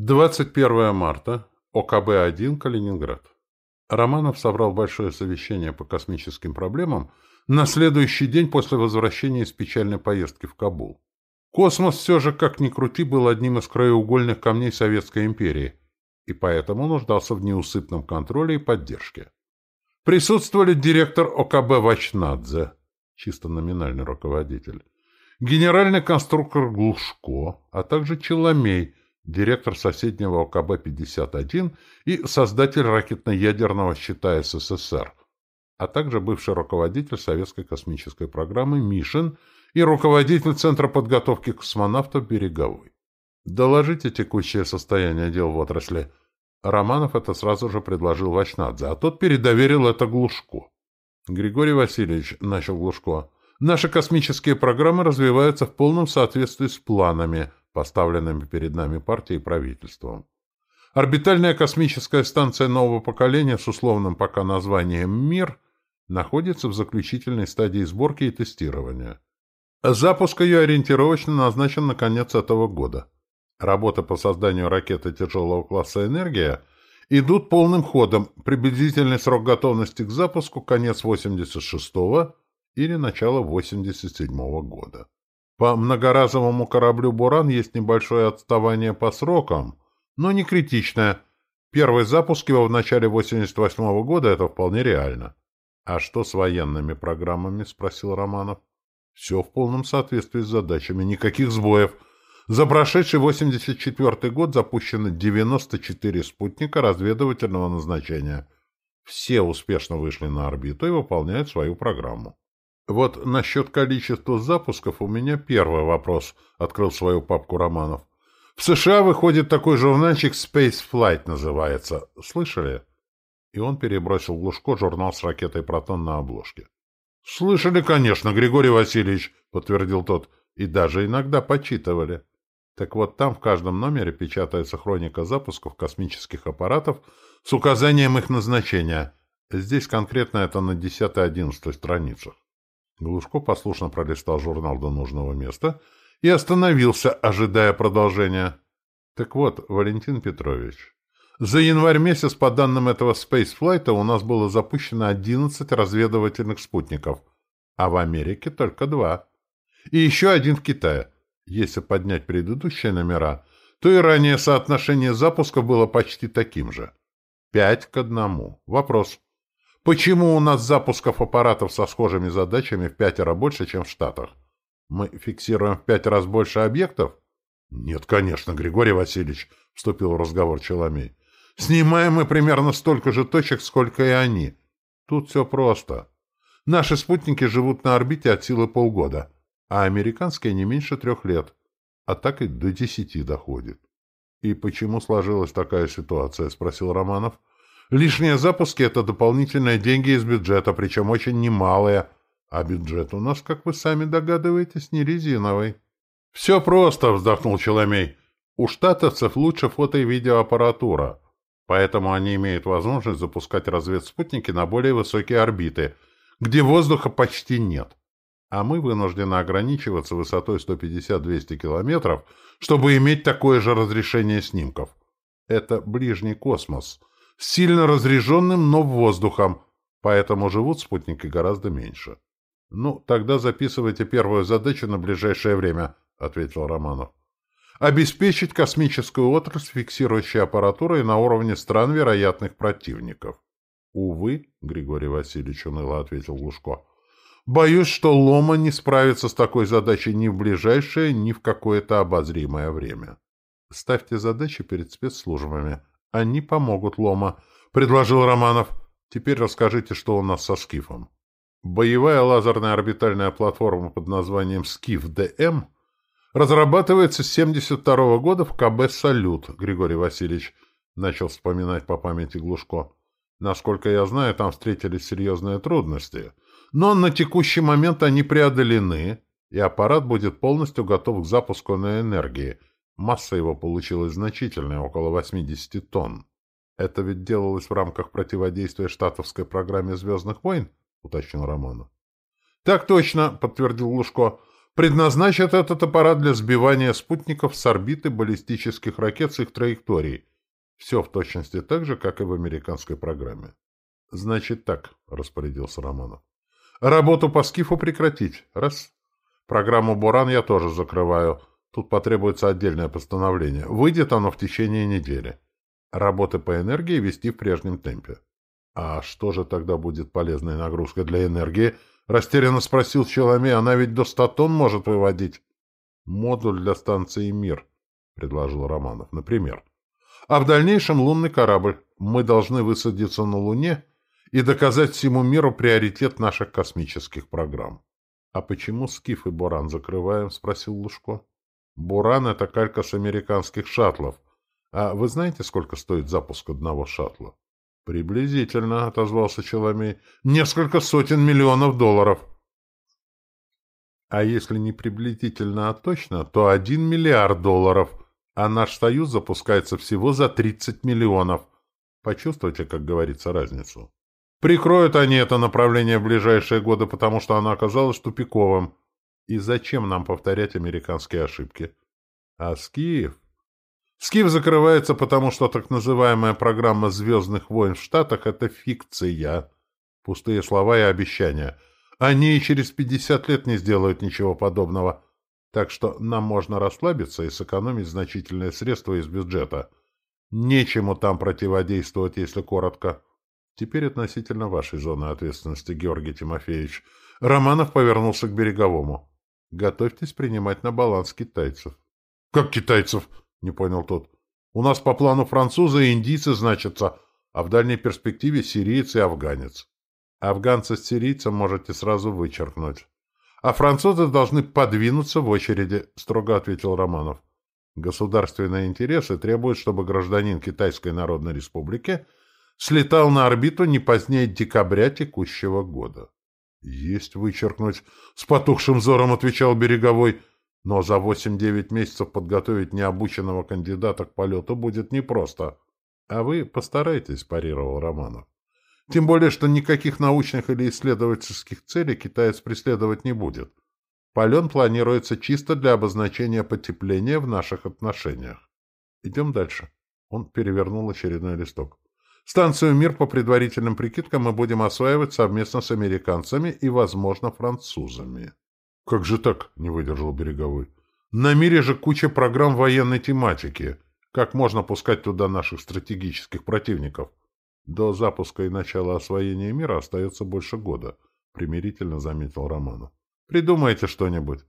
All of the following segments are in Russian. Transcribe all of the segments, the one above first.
21 марта. ОКБ-1, Калининград. Романов собрал большое совещание по космическим проблемам на следующий день после возвращения из печальной поездки в Кабул. Космос все же, как ни крути, был одним из краеугольных камней Советской империи и поэтому нуждался в неусыпном контроле и поддержке. Присутствовали директор ОКБ Вачнадзе, чисто номинальный руководитель, генеральный конструктор Глушко, а также Челомей, директор соседнего ОКБ-51 и создатель ракетно-ядерного щита СССР, а также бывший руководитель советской космической программы Мишин и руководитель Центра подготовки космонавтов «Береговой». Доложите текущее состояние дел в отрасли. Романов это сразу же предложил Вачнадзе, а тот передоверил это Глушко. Григорий Васильевич, — начал Глушко, — наши космические программы развиваются в полном соответствии с планами, поставленными перед нами партией и правительством. Орбитальная космическая станция нового поколения с условным пока названием «Мир» находится в заключительной стадии сборки и тестирования. Запуск ее ориентировочно назначен на конец этого года. Работы по созданию ракеты тяжелого класса «Энергия» идут полным ходом. Приблизительный срок готовности к запуску – конец 86-го или начало 87-го года. По многоразовому кораблю «Буран» есть небольшое отставание по срокам, но не критичное. Первый запуск его в начале 88 -го года – это вполне реально. «А что с военными программами?» – спросил Романов. «Все в полном соответствии с задачами, никаких сбоев». За прошедший 84 год запущено 94 спутника разведывательного назначения. Все успешно вышли на орбиту и выполняют свою программу. Вот насчет количества запусков у меня первый вопрос, открыл свою папку романов. В США выходит такой журнальчик Space Flight называется. Слышали? И он перебросил Глушко журнал с ракетой «Протон» на обложке. «Слышали, конечно, Григорий Васильевич», — подтвердил тот, — «и даже иногда почитывали». Так вот, там в каждом номере печатается хроника запусков космических аппаратов с указанием их назначения. Здесь конкретно это на 10-11 страницах. Глушко послушно пролистал журнал до нужного места и остановился, ожидая продолжения. Так вот, Валентин Петрович, за январь месяц, по данным этого спейсфлайта, у нас было запущено 11 разведывательных спутников, а в Америке только два. И еще один в Китае. Если поднять предыдущие номера, то и ранее соотношение запусков было почти таким же. Пять к одному. Вопрос. Почему у нас запусков аппаратов со схожими задачами в пятеро больше, чем в Штатах? Мы фиксируем в пять раз больше объектов? Нет, конечно, Григорий Васильевич, вступил в разговор Челомей. Снимаем мы примерно столько же точек, сколько и они. Тут все просто. Наши спутники живут на орбите от силы полгода, а американские не меньше трех лет, а так и до десяти доходит. «И почему сложилась такая ситуация?» — спросил Романов. Лишние запуски — это дополнительные деньги из бюджета, причем очень немалые. А бюджет у нас, как вы сами догадываетесь, не резиновый. — Все просто, — вздохнул Челомей. — У штатовцев лучше фото- и видеоаппаратура, поэтому они имеют возможность запускать разведспутники на более высокие орбиты, где воздуха почти нет. А мы вынуждены ограничиваться высотой 150-200 километров, чтобы иметь такое же разрешение снимков. Это ближний космос — сильно разреженным, но воздухом, поэтому живут спутники гораздо меньше. — Ну, тогда записывайте первую задачу на ближайшее время, — ответил Романов. — Обеспечить космическую отрасль фиксирующей аппаратурой на уровне стран вероятных противников. — Увы, — Григорий Васильевич уныло ответил Глушко, — боюсь, что ЛОМО не справится с такой задачей ни в ближайшее, ни в какое-то обозримое время. Ставьте задачи перед спецслужбами, они помогут ЛОМО, — предложил Романов. Теперь расскажите, что у нас со Скифом. Боевая лазерная орбитальная платформа под названием «Скиф-ДМ» разрабатывается с 72 -го года в КБ «Салют», Григорий Васильевич, — начал вспоминать по памяти Глушко. Насколько я знаю, там встретились серьезные трудности. Но на текущий момент они преодолены, и аппарат будет полностью готов к запуску на энергии — Масса его получилась значительная, около 80 тонн. Это ведь делалось в рамках противодействия штатовской программе «Звездных войн», — уточнил Романов. — Так точно, — подтвердил Лужко. — предназначат этот аппарат для сбивания спутников с орбиты баллистических ракет с их траекторий. Все в точности так же, как и в американской программе. «Значит так», — распорядился Романов. «Работу по скифу прекратить. Раз. Программу «Буран» я тоже закрываю. Тут потребуется отдельное постановление. Выйдет оно в течение недели. Работы по энергии вести в прежнем темпе. А что же тогда будет полезной нагрузкой для энергии? Растерянно спросил Челомей. Она ведь до ста тонн может выводить. Модуль для станции «Мир», предложил Романов. Например. А в дальнейшем лунный корабль. Мы должны высадиться на Луне и доказать всему миру приоритет наших космических программ. — А почему Скиф и Буран закрываем? — спросил Лужко. — Буран — это калька с американских шаттлов. А вы знаете, сколько стоит запуск одного шаттла? — Приблизительно, — отозвался Челомей. — Несколько сотен миллионов долларов. — А если не приблизительно, а точно, то один миллиард долларов, а наш союз запускается всего за 30 миллионов. Почувствуйте, как говорится, разницу. Прикроют они это направление в ближайшие годы, потому что оно оказалось тупиковым. И зачем нам повторять американские ошибки? А Скиев? Скиф закрывается, потому что так называемая программа «Звездных войн» в Штатах — это фикция. Пустые слова и обещания. Они и через 50 лет не сделают ничего подобного. Так что нам можно расслабиться и сэкономить значительные средства из бюджета. Нечему там противодействовать, если коротко. Теперь относительно вашей зоны ответственности, Георгий Тимофеевич. Романов повернулся к береговому. Готовьтесь принимать на баланс китайцев. — Как китайцев? — не понял тот. — У нас по плану французы и индийцы значатся, а в дальней перспективе сириец и афганец. Афганца с сирийцем можете сразу вычеркнуть. А французы должны подвинуться в очереди, — строго ответил Романов. Государственные интересы требуют, чтобы гражданин Китайской Народной Республики — слетал на орбиту не позднее декабря текущего года. — Есть вычеркнуть, — с потухшим взором отвечал Береговой. — Но за восемь-девять месяцев подготовить необученного кандидата к полету будет непросто. — А вы постарайтесь, — парировал Романов. — Тем более, что никаких научных или исследовательских целей китаец преследовать не будет. Полет планируется чисто для обозначения потепления в наших отношениях. Идем дальше. Он перевернул очередной листок. Станцию «Мир» по предварительным прикидкам мы будем осваивать совместно с американцами и, возможно, французами. — Как же так? — не выдержал Береговой. — На «Мире» же куча программ военной тематики. Как можно пускать туда наших стратегических противников? До запуска и начала освоения «Мира» остается больше года, — примирительно заметил Романов. — Придумайте что-нибудь.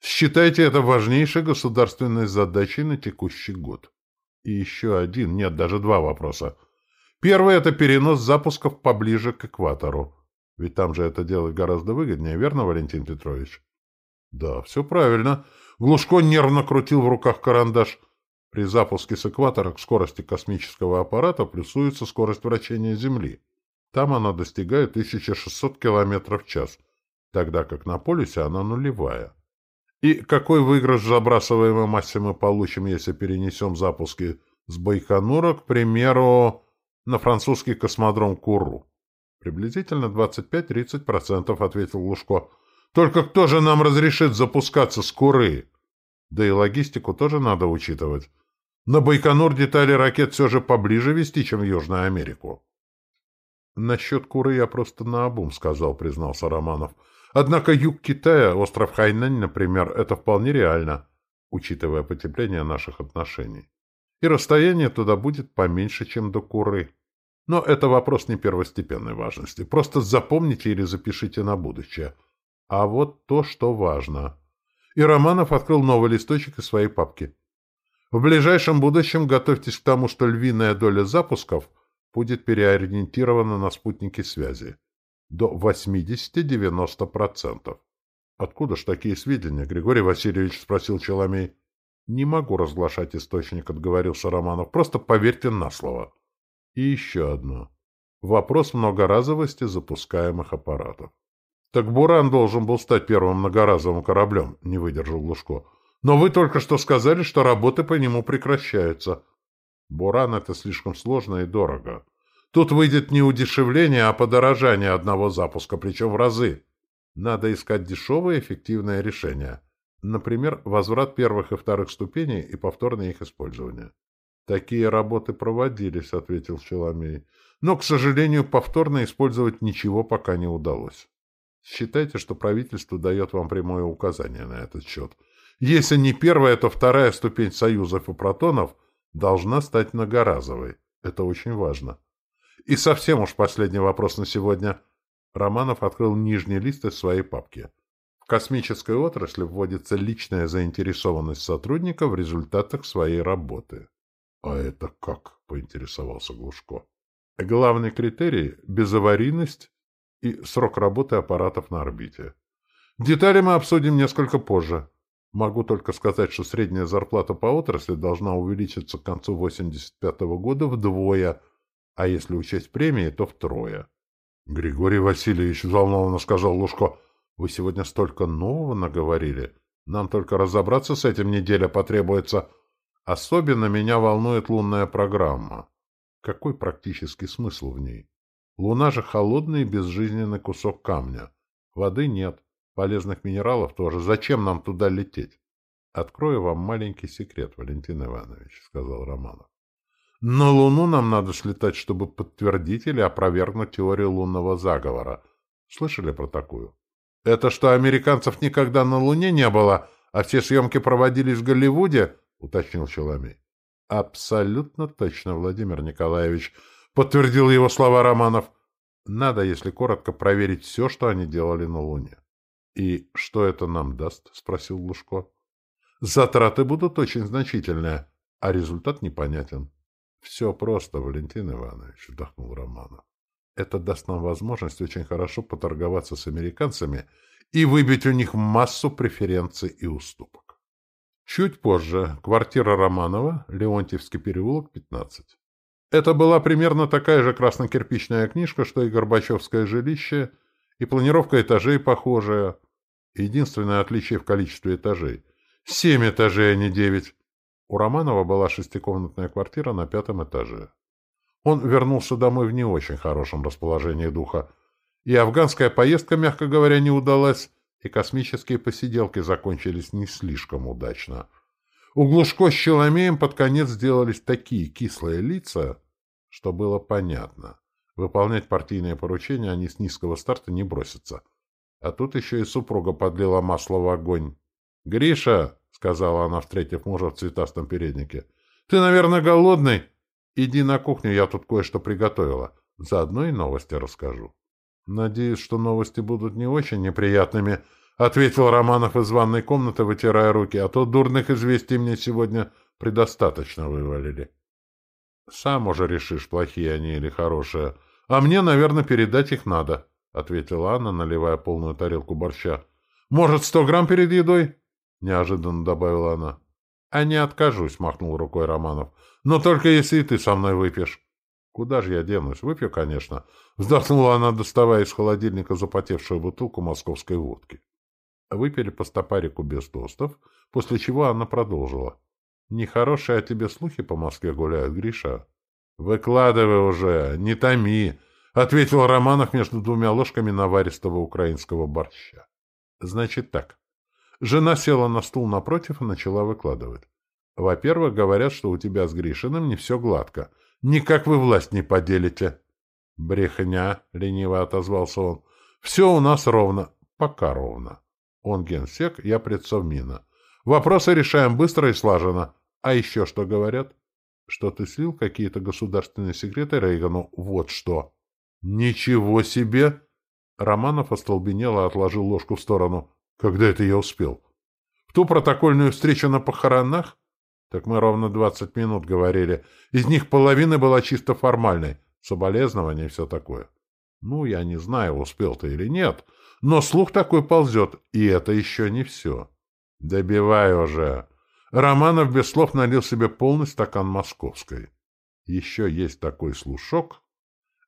Считайте это важнейшей государственной задачей на текущий год. И еще один, нет, даже два вопроса. Первый — это перенос запусков поближе к экватору. Ведь там же это делать гораздо выгоднее, верно, Валентин Петрович? Да, все правильно. Глушко нервно крутил в руках карандаш. При запуске с экватора к скорости космического аппарата плюсуется скорость вращения Земли. Там она достигает 1600 км в час, тогда как на полюсе она нулевая. И какой выигрыш забрасываемой массе мы получим, если перенесем запуски с Байконура, к примеру, на французский космодром Курру. Приблизительно 25-30%, ответил Лужко. Только кто же нам разрешит запускаться с Куры? Да и логистику тоже надо учитывать. На Байконур детали ракет все же поближе вести, чем в Южную Америку. Насчет Куры я просто наобум сказал, признался Романов. Однако юг Китая, остров Хайнань, например, это вполне реально, учитывая потепление наших отношений и расстояние туда будет поменьше, чем до Куры. Но это вопрос не первостепенной важности. Просто запомните или запишите на будущее. А вот то, что важно. И Романов открыл новый листочек из своей папки. В ближайшем будущем готовьтесь к тому, что львиная доля запусков будет переориентирована на спутники связи. До 80-90%. «Откуда ж такие сведения?» — Григорий Васильевич спросил Челомей. «Не могу разглашать источник», — отговорился Романов. «Просто поверьте на слово». И еще одно. Вопрос многоразовости запускаемых аппаратов. «Так Буран должен был стать первым многоразовым кораблем», — не выдержал Лужко. «Но вы только что сказали, что работы по нему прекращаются». «Буран — это слишком сложно и дорого. Тут выйдет не удешевление, а подорожание одного запуска, причем в разы. Надо искать дешевое эффективное решение». Например, возврат первых и вторых ступеней и повторное их использование. «Такие работы проводились», — ответил Челомей. «Но, к сожалению, повторно использовать ничего пока не удалось. Считайте, что правительство дает вам прямое указание на этот счет. Если не первая, то вторая ступень союзов и протонов должна стать многоразовой. Это очень важно. И совсем уж последний вопрос на сегодня. Романов открыл нижний лист из своей папки. В космической отрасли вводится личная заинтересованность сотрудника в результатах своей работы. «А это как?» — поинтересовался Глушко. «Главный критерий — безаварийность и срок работы аппаратов на орбите. Детали мы обсудим несколько позже. Могу только сказать, что средняя зарплата по отрасли должна увеличиться к концу 85 -го года вдвое, а если учесть премии, то втрое». «Григорий Васильевич», — взволнованно сказал Лужко, — «вы сегодня столько нового наговорили. Нам только разобраться с этим неделя потребуется». Особенно меня волнует лунная программа. Какой практический смысл в ней? Луна же холодный и безжизненный кусок камня. Воды нет, полезных минералов тоже. Зачем нам туда лететь? Открою вам маленький секрет, Валентин Иванович, сказал Романов. На Луну нам надо слетать, чтобы подтвердить или опровергнуть теорию лунного заговора. Слышали про такую? Это что, американцев никогда на Луне не было, а все съемки проводились в Голливуде? — уточнил Челомей. — Абсолютно точно, Владимир Николаевич, — подтвердил его слова Романов. Надо, если коротко, проверить все, что они делали на Луне. — И что это нам даст? — спросил Лужко. — Затраты будут очень значительные, а результат непонятен. — Все просто, Валентин Иванович, — вдохнул Романов. Это даст нам возможность очень хорошо поторговаться с американцами и выбить у них массу преференций и уступок. Чуть позже. Квартира Романова, Леонтьевский переулок, 15. Это была примерно такая же краснокирпичная книжка, что и Горбачевское жилище, и планировка этажей похожая. Единственное отличие в количестве этажей. Семь этажей, а не девять. У Романова была шестикомнатная квартира на пятом этаже. Он вернулся домой в не очень хорошем расположении духа. И афганская поездка, мягко говоря, не удалась, и космические посиделки закончились не слишком удачно. У Глушко с Челомеем под конец сделались такие кислые лица, что было понятно. Выполнять партийные поручения они с низкого старта не бросятся. А тут еще и супруга подлила масло в огонь. «Гриша!» — сказала она, встретив мужа в цветастом переднике. «Ты, наверное, голодный? Иди на кухню, я тут кое-что приготовила. Заодно и новости расскажу». «Надеюсь, что новости будут не очень неприятными», — ответил Романов из ванной комнаты, вытирая руки, «а то дурных известий мне сегодня предостаточно вывалили». «Сам уже решишь, плохие они или хорошие. А мне, наверное, передать их надо», — ответила Анна, наливая полную тарелку борща. «Может, сто грамм перед едой?» — неожиданно добавила она. «А не откажусь», — махнул рукой Романов. «Но только если и ты со мной выпьешь». Куда же я денусь? Выпью, конечно. Вздохнула она, доставая из холодильника запотевшую бутылку московской водки. Выпили по стопарику без тостов, после чего она продолжила. Нехорошие о тебе слухи по Москве гуляют, Гриша. Выкладывай уже, не томи, ответил Романов между двумя ложками наваристого украинского борща. Значит так. Жена села на стул напротив и начала выкладывать. Во-первых, говорят, что у тебя с Гришиным не все гладко — Никак вы власть не поделите. — Брехня, — лениво отозвался он. — Все у нас ровно. Пока ровно. Он генсек, я предсовмина. Вопросы решаем быстро и слаженно. А еще что говорят? Что ты слил какие-то государственные секреты Рейгану? Вот что. Ничего себе! Романов остолбенело отложил ложку в сторону. Когда это я успел? В ту протокольную встречу на похоронах? Так мы ровно двадцать минут говорили. Из них половина была чисто формальной. Соболезнования и все такое. Ну, я не знаю, успел ты или нет, но слух такой ползет, и это еще не все. Добивай уже. Романов без слов налил себе полный стакан московской. Еще есть такой слушок,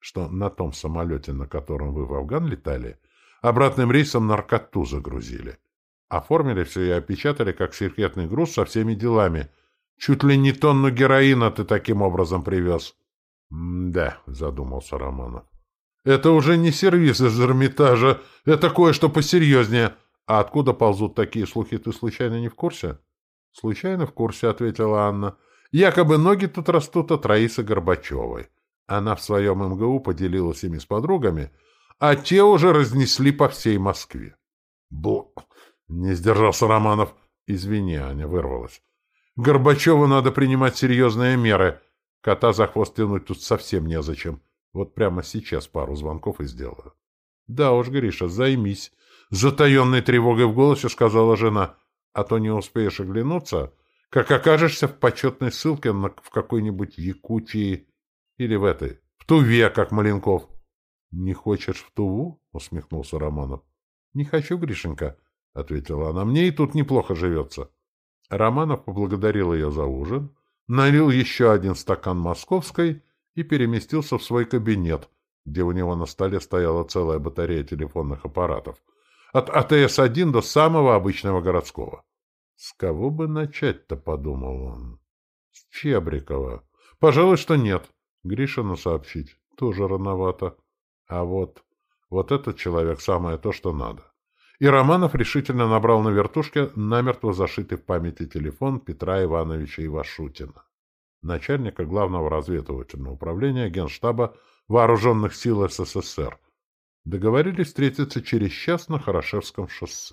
что на том самолете, на котором вы в Афган летали, обратным рейсом наркоту загрузили. Оформили все и опечатали как секретный груз со всеми делами — Чуть ли не тонну героина ты таким образом привез. — Да, — задумался Романов. — Это уже не сервис из Эрмитажа, это кое-что посерьезнее. А откуда ползут такие слухи, ты случайно не в курсе? Случайно в курсе, ответила Анна. Якобы ноги тут растут от Раисы Горбачевой. Она в своем МГУ поделилась ими с подругами, а те уже разнесли по всей Москве. Бу! Не сдержался Романов. Извини, Аня, вырвалась. Горбачеву надо принимать серьезные меры. Кота за хвост тянуть тут совсем незачем. Вот прямо сейчас пару звонков и сделаю. Да уж, Гриша, займись. Затаенной тревогой в голосе сказала жена. А то не успеешь оглянуться, как окажешься в почетной ссылке на, в какой-нибудь Якутии или в этой, в Туве, как Маленков. — Не хочешь в Туву? — усмехнулся Романов. — Не хочу, Гришенька, — ответила она. — Мне и тут неплохо живется. Романов поблагодарил ее за ужин, налил еще один стакан московской и переместился в свой кабинет, где у него на столе стояла целая батарея телефонных аппаратов. От АТС-1 до самого обычного городского. С кого бы начать-то, подумал он. С Чебрикова. Пожалуй, что нет. Гришину сообщить тоже рановато. А вот, вот этот человек самое то, что надо. И Романов решительно набрал на вертушке намертво зашитый в памяти телефон Петра Ивановича Ивашутина, начальника главного разведывательного управления Генштаба Вооруженных сил СССР. Договорились встретиться через час на Хорошевском шоссе.